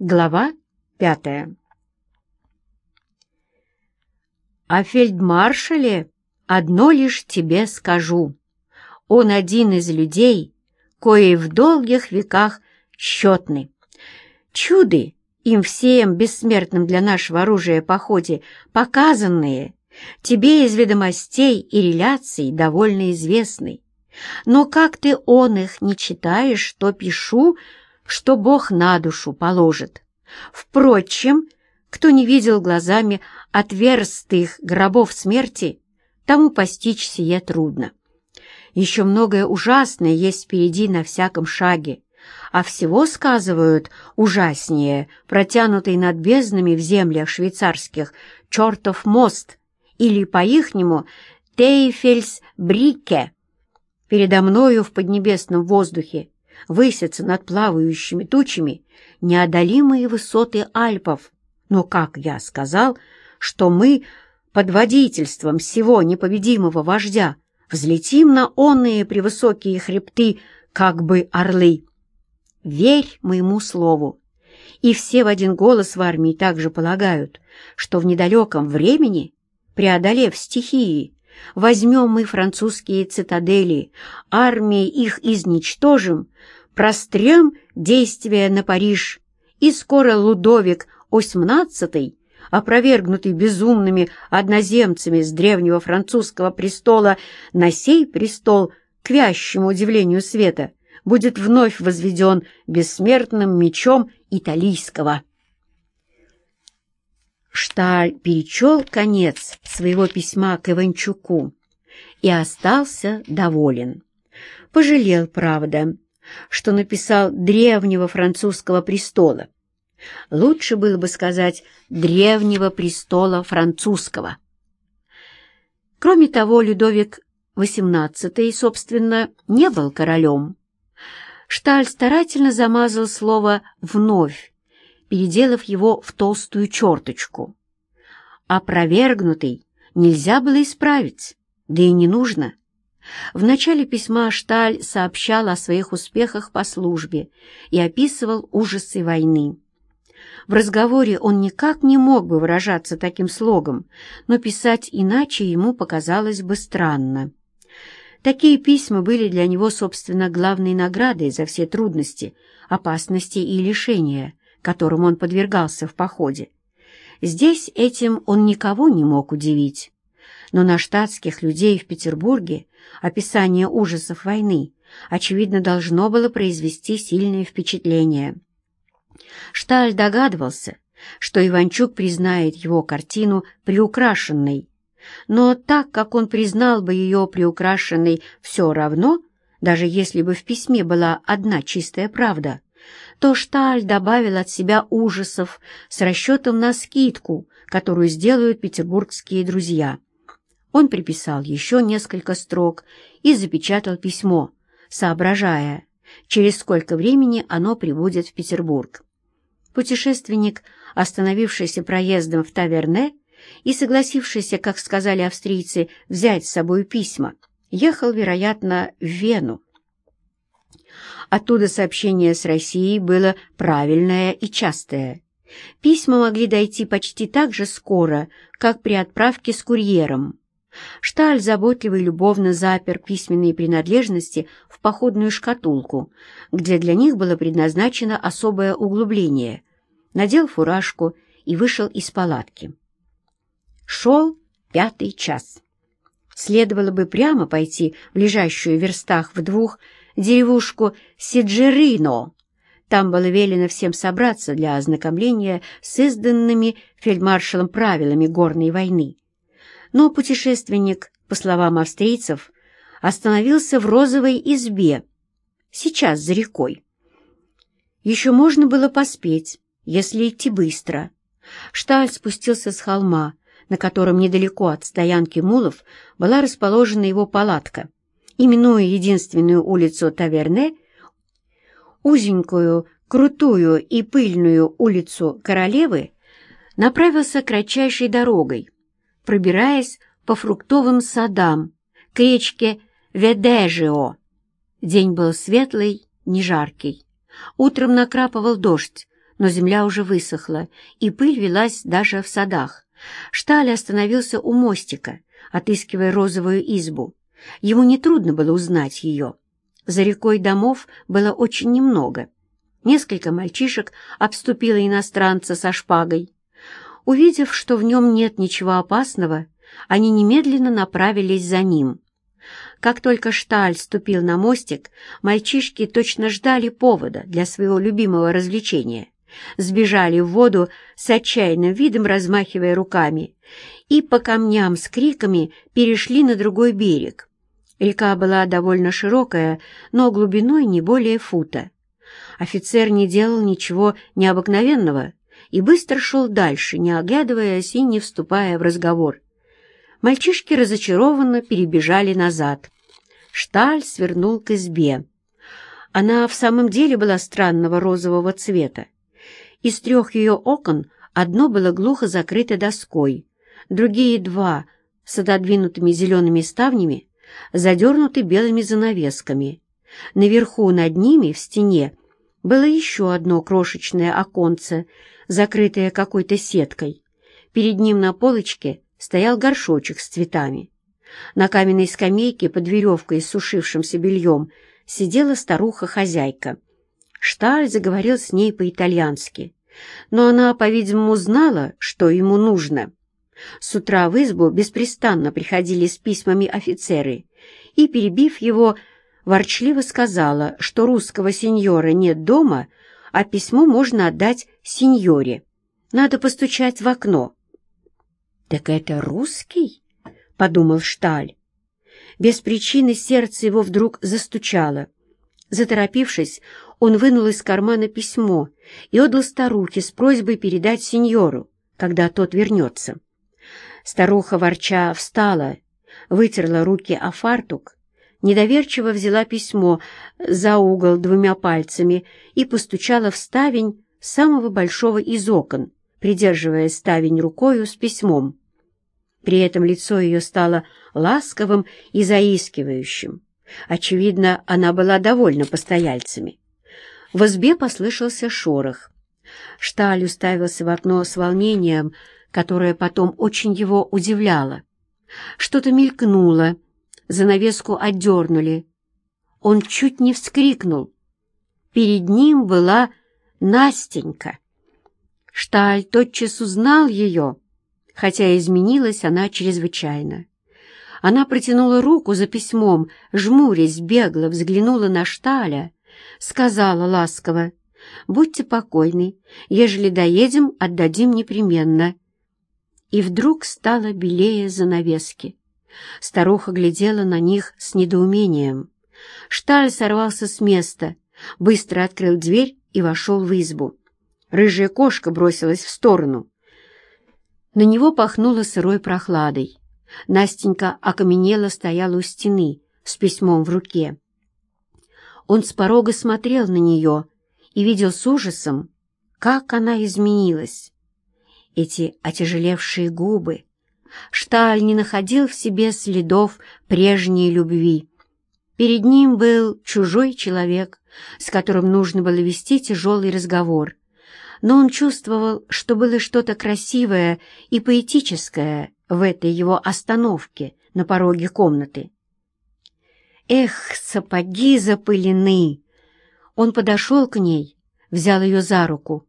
Глава пятая О фельдмаршале одно лишь тебе скажу. Он один из людей, кои в долгих веках счетны. Чуды им всем бессмертным для нашего оружия походе показанные, тебе из ведомостей и реляций довольно известны. Но как ты он их не читаешь, что пишу, что Бог на душу положит. Впрочем, кто не видел глазами отверстых гробов смерти, тому постичь сие трудно. Еще многое ужасное есть впереди на всяком шаге, а всего сказывают ужаснее, протянутый над безднами в землях швейцарских чертов мост или по-ихнему Тейфельс-Брике. Передо мною в поднебесном воздухе высятся над плавающими тучами неодолимые высоты Альпов. Но, как я сказал, что мы под водительством всего непобедимого вождя взлетим на онные превысокие хребты, как бы орлы. Верь моему слову. И все в один голос в армии также полагают, что в недалеком времени, преодолев стихии, возьмем мы французские цитадели, армии их изничтожим, прострем действия на Париж, и скоро Лудовик XVIII, опровергнутый безумными одноземцами с древнего французского престола, на сей престол, к вящему удивлению света, будет вновь возведен бессмертным мечом италийского. Шталь перечел конец своего письма к Иванчуку и остался доволен. Пожалел, правда, что написал древнего французского престола. Лучше было бы сказать «древнего престола французского». Кроме того, Людовик XVIII, собственно, не был королем. Шталь старательно замазал слово «вновь», переделав его в толстую черточку. Опровергнутый нельзя было исправить, да и не нужно. В начале письма Шталь сообщал о своих успехах по службе и описывал ужасы войны. В разговоре он никак не мог бы выражаться таким слогом, но писать иначе ему показалось бы странно. Такие письма были для него, собственно, главной наградой за все трудности, опасности и лишения, которым он подвергался в походе. Здесь этим он никого не мог удивить. Но на штатских людей в Петербурге описание ужасов войны, очевидно, должно было произвести сильное впечатление. Шталь догадывался, что Иванчук признает его картину приукрашенной, но так как он признал бы ее приукрашенной все равно, даже если бы в письме была одна чистая правда, то Шталь добавил от себя ужасов с расчетом на скидку, которую сделают петербургские друзья. Он приписал еще несколько строк и запечатал письмо, соображая, через сколько времени оно прибудет в Петербург. Путешественник, остановившийся проездом в Таверне и согласившийся, как сказали австрийцы, взять с собой письма, ехал, вероятно, в Вену. Оттуда сообщение с Россией было правильное и частое. Письма могли дойти почти так же скоро, как при отправке с курьером. Шталь заботливо и любовно запер письменные принадлежности в походную шкатулку, где для них было предназначено особое углубление, надел фуражку и вышел из палатки. Шел пятый час. Следовало бы прямо пойти в лежащую верстах в двух деревушку Сиджерино. Там было велено всем собраться для ознакомления с изданными фельдмаршалом правилами горной войны. Но путешественник, по словам австрийцев, остановился в розовой избе, сейчас за рекой. Еще можно было поспеть, если идти быстро. Шталь спустился с холма, на котором недалеко от стоянки мулов была расположена его палатка, именуя единственную улицу Таверне, узенькую, крутую и пыльную улицу Королевы, направился кратчайшей дорогой, пробираясь по фруктовым садам к речке Ведежио. День был светлый, не жаркий. Утром накрапывал дождь, но земля уже высохла, и пыль велась даже в садах. Шталь остановился у мостика, отыскивая розовую избу. Ему нетрудно было узнать ее. За рекой домов было очень немного. Несколько мальчишек обступило иностранца со шпагой. Увидев, что в нем нет ничего опасного, они немедленно направились за ним. Как только Шталь ступил на мостик, мальчишки точно ждали повода для своего любимого развлечения. Сбежали в воду с отчаянным видом, размахивая руками, и по камням с криками перешли на другой берег. Река была довольно широкая, но глубиной не более фута. Офицер не делал ничего необыкновенного и быстро шел дальше, не оглядываясь и не вступая в разговор. Мальчишки разочарованно перебежали назад. Шталь свернул к избе. Она в самом деле была странного розового цвета. Из трех ее окон одно было глухо закрыто доской, другие два с отодвинутыми зелеными ставнями задернуты белыми занавесками. Наверху над ними в стене было еще одно крошечное оконце, закрытое какой-то сеткой. Перед ним на полочке стоял горшочек с цветами. На каменной скамейке под веревкой с сушившимся бельем сидела старуха-хозяйка. Шталь заговорил с ней по-итальянски, но она, по-видимому, знала, что ему нужно. С утра в избу беспрестанно приходили с письмами офицеры, и, перебив его, ворчливо сказала, что русского сеньора нет дома, а письмо можно отдать сеньоре. Надо постучать в окно. «Так это русский?» — подумал Шталь. Без причины сердце его вдруг застучало. Заторопившись, он вынул из кармана письмо и отдал старухе с просьбой передать сеньору, когда тот вернется. Старуха, ворча, встала, вытерла руки о фартук, недоверчиво взяла письмо за угол двумя пальцами и постучала в ставень самого большого из окон, придерживая ставень рукою с письмом. При этом лицо ее стало ласковым и заискивающим. Очевидно, она была довольна постояльцами. В избе послышался шорох. Шталь уставился в окно с волнением, которое потом очень его удивляло. Что-то мелькнуло, занавеску отдернули. Он чуть не вскрикнул. Перед ним была Настенька. Шталь тотчас узнал ее, хотя изменилась она чрезвычайно. Она протянула руку за письмом, жмурясь, бегло взглянула на Шталя, сказала ласково, «Будьте покойны, ежели доедем, отдадим непременно». И вдруг стало белее занавески. Старуха глядела на них с недоумением. Шталь сорвался с места, быстро открыл дверь и вошел в избу. Рыжая кошка бросилась в сторону. На него пахнуло сырой прохладой. Настенька окаменела стояла у стены с письмом в руке. Он с порога смотрел на нее и видел с ужасом, как она изменилась. Эти отяжелевшие губы. Шталь не находил в себе следов прежней любви. Перед ним был чужой человек, с которым нужно было вести тяжелый разговор — но он чувствовал, что было что-то красивое и поэтическое в этой его остановке на пороге комнаты. Эх, сапоги запылены! Он подошел к ней, взял ее за руку.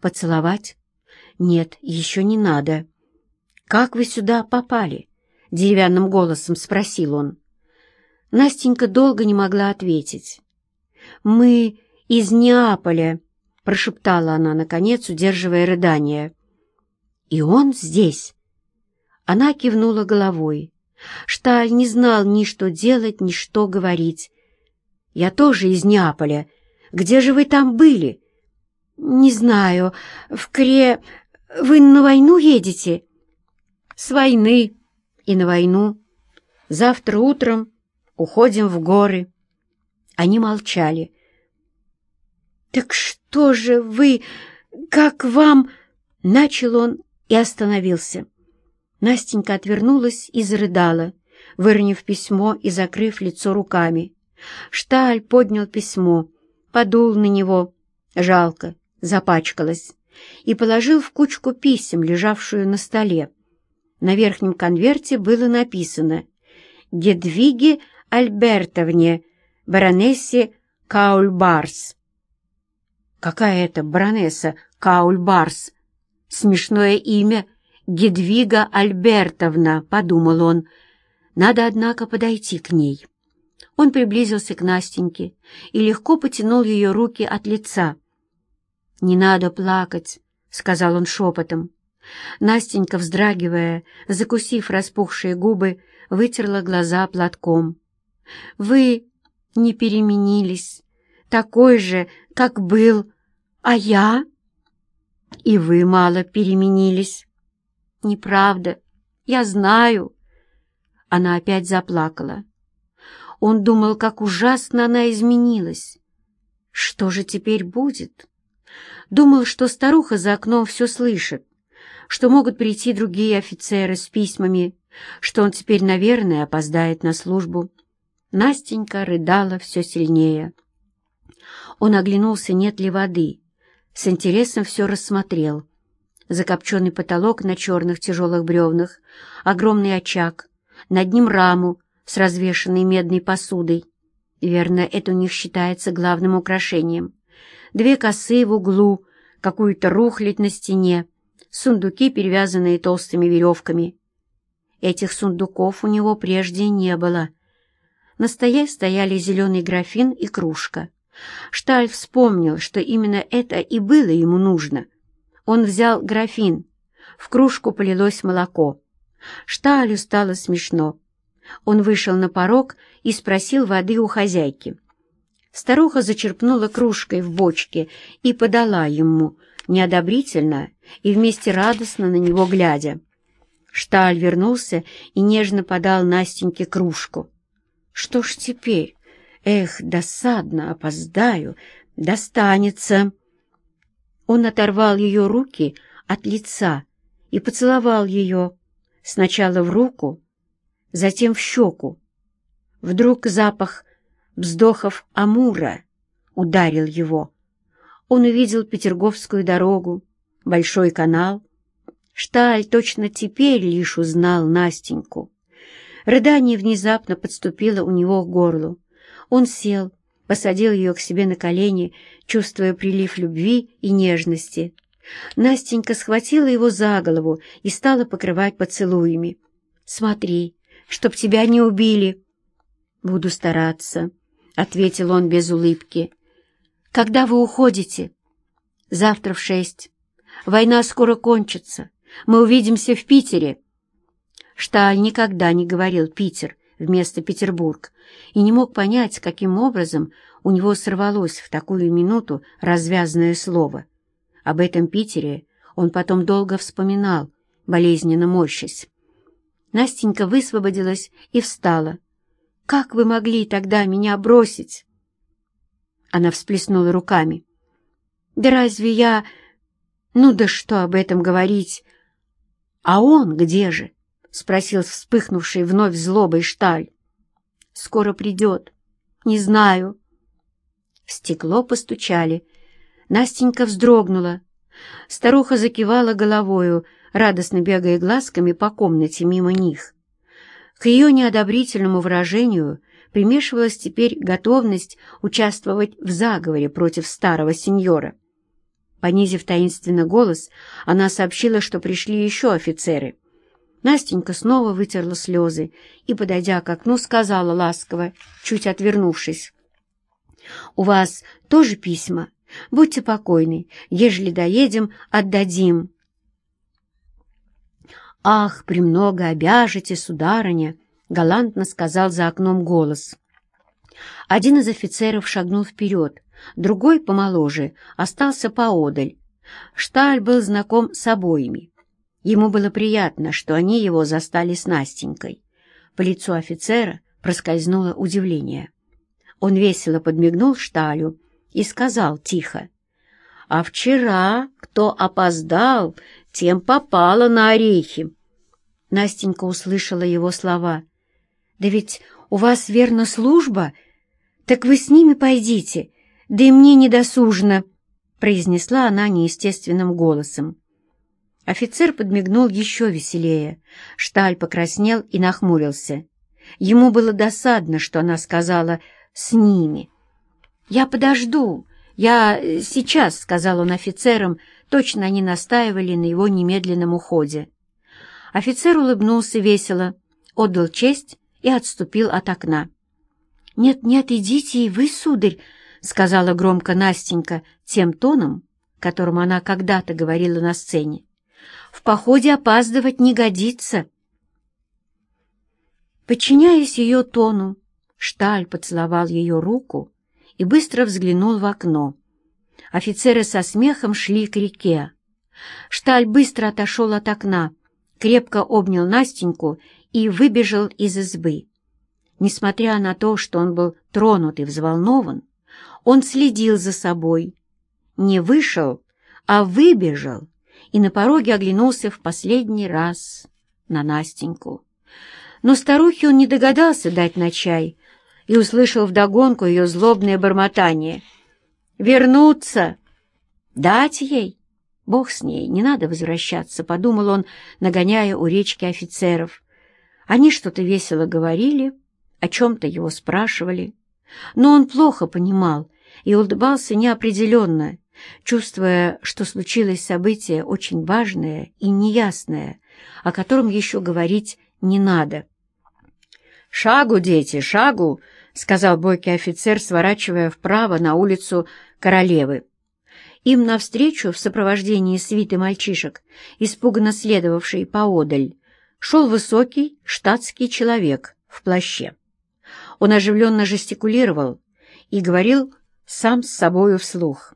Поцеловать? Нет, еще не надо. «Как вы сюда попали?» — деревянным голосом спросил он. Настенька долго не могла ответить. «Мы из Неаполя», прошептала она, наконец, удерживая рыдание. «И он здесь!» Она кивнула головой. Шталь не знал ни что делать, ни что говорить. «Я тоже из Неаполя. Где же вы там были?» «Не знаю. В Кре... Вы на войну едете?» «С войны и на войну. Завтра утром уходим в горы». Они молчали. «Так что же вы... Как вам...» Начал он и остановился. Настенька отвернулась и зарыдала, выронив письмо и закрыв лицо руками. Шталь поднял письмо, подул на него. Жалко, запачкалась, и положил в кучку писем, лежавшую на столе. На верхнем конверте было написано «Гедвиге Альбертовне, баронессе Каульбарс». Какая это баронесса Каульбарс? Смешное имя Гедвига Альбертовна, подумал он. Надо, однако, подойти к ней. Он приблизился к Настеньке и легко потянул ее руки от лица. «Не надо плакать», — сказал он шепотом. Настенька, вздрагивая, закусив распухшие губы, вытерла глаза платком. «Вы не переменились, такой же, как был, а я...» «И вы мало переменились». «Неправда, я знаю». Она опять заплакала. Он думал, как ужасно она изменилась. Что же теперь будет? Думал, что старуха за окном все слышит, что могут прийти другие офицеры с письмами, что он теперь, наверное, опоздает на службу. Настенька рыдала все сильнее. Он оглянулся, нет ли воды. С интересом все рассмотрел. Закопченный потолок на черных тяжелых бревнах, огромный очаг, над ним раму с развешанной медной посудой. Верно, это у них считается главным украшением. Две косы в углу, какую-то рухлядь на стене, сундуки, перевязанные толстыми веревками. Этих сундуков у него прежде не было. На столе стояли зеленый графин и кружка. Шталь вспомнил, что именно это и было ему нужно. Он взял графин. В кружку полилось молоко. Шталю стало смешно. Он вышел на порог и спросил воды у хозяйки. Старуха зачерпнула кружкой в бочке и подала ему, неодобрительно и вместе радостно на него глядя. Шталь вернулся и нежно подал Настеньке кружку. «Что ж теперь? Эх, досадно, опоздаю, достанется!» Он оторвал ее руки от лица и поцеловал ее, сначала в руку, затем в щеку. Вдруг запах вздохов Амура ударил его. Он увидел Петерговскую дорогу, Большой канал. Шталь точно теперь лишь узнал Настеньку. Рыдание внезапно подступило у него к горлу. Он сел, посадил ее к себе на колени, чувствуя прилив любви и нежности. Настенька схватила его за голову и стала покрывать поцелуями. «Смотри, чтоб тебя не убили!» «Буду стараться», — ответил он без улыбки. «Когда вы уходите?» «Завтра в шесть. Война скоро кончится. Мы увидимся в Питере». Шталь никогда не говорил «Питер» вместо «Петербург» и не мог понять, каким образом у него сорвалось в такую минуту развязанное слово. Об этом Питере он потом долго вспоминал, болезненно морщась. Настенька высвободилась и встала. «Как вы могли тогда меня бросить?» Она всплеснула руками. «Да разве я...» «Ну да что об этом говорить?» «А он где же?» — спросил вспыхнувший вновь злобой Шталь. «Скоро придет. Не знаю». В стекло постучали. Настенька вздрогнула. Старуха закивала головою, радостно бегая глазками по комнате мимо них. К ее неодобрительному выражению примешивалась теперь готовность участвовать в заговоре против старого сеньора. Понизив таинственно голос, она сообщила, что пришли еще офицеры. Настенька снова вытерла слезы и, подойдя к окну, сказала ласково, чуть отвернувшись. «У вас тоже письма? Будьте покойны. Ежели доедем, отдадим». «Ах, премного обяжете, сударыня!» — галантно сказал за окном голос. Один из офицеров шагнул вперед, другой, помоложе, остался поодаль. Шталь был знаком с обоими. Ему было приятно, что они его застали с Настенькой. По лицу офицера проскользнуло удивление. Он весело подмигнул Шталю и сказал тихо, «А вчера, кто опоздал, тем попало на орехи. Настенька услышала его слова. «Да ведь у вас, верно, служба? Так вы с ними пойдите, да и мне недосужно». — произнесла она неестественным голосом. Офицер подмигнул еще веселее. Шталь покраснел и нахмурился. Ему было досадно, что она сказала «с ними». «Я подожду. Я э, сейчас», — сказал он офицерам, точно они настаивали на его немедленном уходе. Офицер улыбнулся весело, отдал честь и отступил от окна. «Нет-нет, идите и вы, сударь», — сказала громко Настенька тем тоном, которым она когда-то говорила на сцене. «В походе опаздывать не годится». Подчиняясь ее тону, Шталь поцеловал ее руку и быстро взглянул в окно. Офицеры со смехом шли к реке. Шталь быстро отошел от окна, крепко обнял Настеньку и выбежал из избы. Несмотря на то, что он был тронут и взволнован, он следил за собой. Не вышел, а выбежал, и на пороге оглянулся в последний раз на Настеньку. Но старухе он не догадался дать на чай и услышал вдогонку ее злобное бормотание. «Вернуться! Дать ей! Бог с ней, не надо возвращаться», — подумал он, нагоняя у речки офицеров. Они что-то весело говорили, о чем-то его спрашивали, но он плохо понимал и улыбался неопределенно, чувствуя, что случилось событие очень важное и неясное, о котором еще говорить не надо. «Шагу, дети, шагу!» — сказал бойкий офицер, сворачивая вправо на улицу Королевы. Им навстречу, в сопровождении свиты мальчишек, испуганно следовавший поодаль, шел высокий штатский человек в плаще. Он оживленно жестикулировал и говорил сам с собою вслух.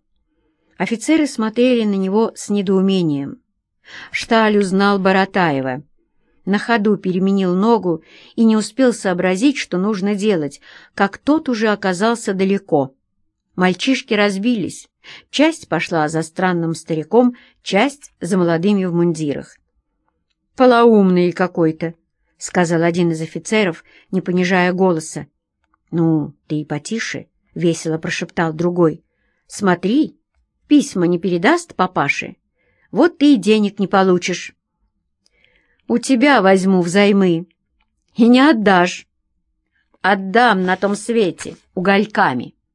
Офицеры смотрели на него с недоумением. Шталь узнал Баратаева. На ходу переменил ногу и не успел сообразить, что нужно делать, как тот уже оказался далеко. Мальчишки разбились. Часть пошла за странным стариком, часть за молодыми в мундирах. «Полоумный какой-то», — сказал один из офицеров, не понижая голоса. «Ну, ты и потише», — весело прошептал другой. «Смотри, письма не передаст папаше, вот ты и денег не получишь». «У тебя возьму взаймы и не отдашь». «Отдам на том свете угольками».